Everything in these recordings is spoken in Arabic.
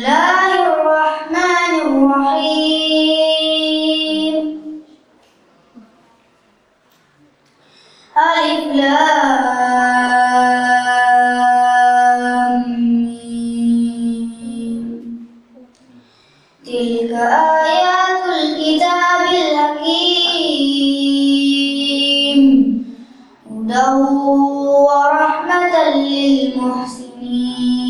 الله الرحمن الرحيم ألف تلك آيات الكتاب الحكيم هدى ورحمة للمحسنين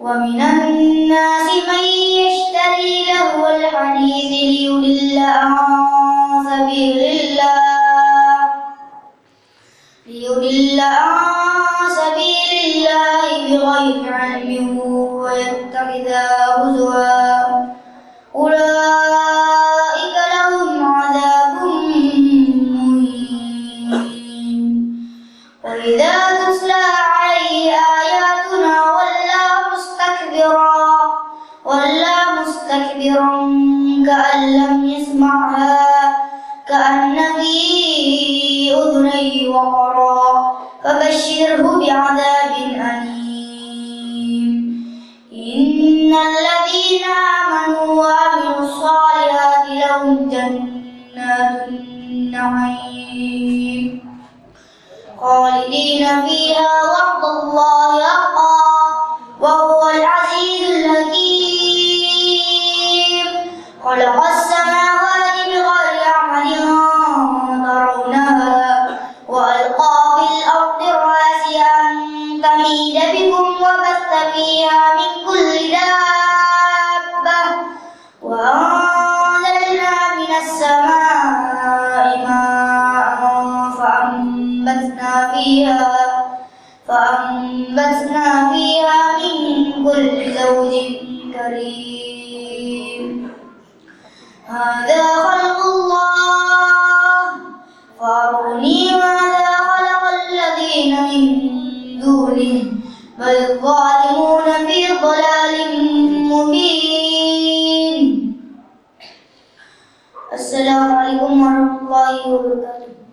ومن الناس من يشتري لهو الحديث ليضل عن سبيل الله. ليضل عن سبيل الله بغير علم ويتخذها هزوا مستكبرا كأن لم يسمعها كأن في أذنيه وقرا فبشره بعذاب أليم. إن الذين آمنوا وعملوا الصالحات لهم جنات النعيم خالدين فيها وعد الله حقا. وألقى في الأرض رواسي أن بكم وبث فيها من كل دابة وأنزلنا من السماء ماء فأنبتنا فيها فأنبتنا فيها من كل زوج كريم. هذا بل الظالمون في ضلال مبين. السلام عليكم ورحمة الله وبركاته.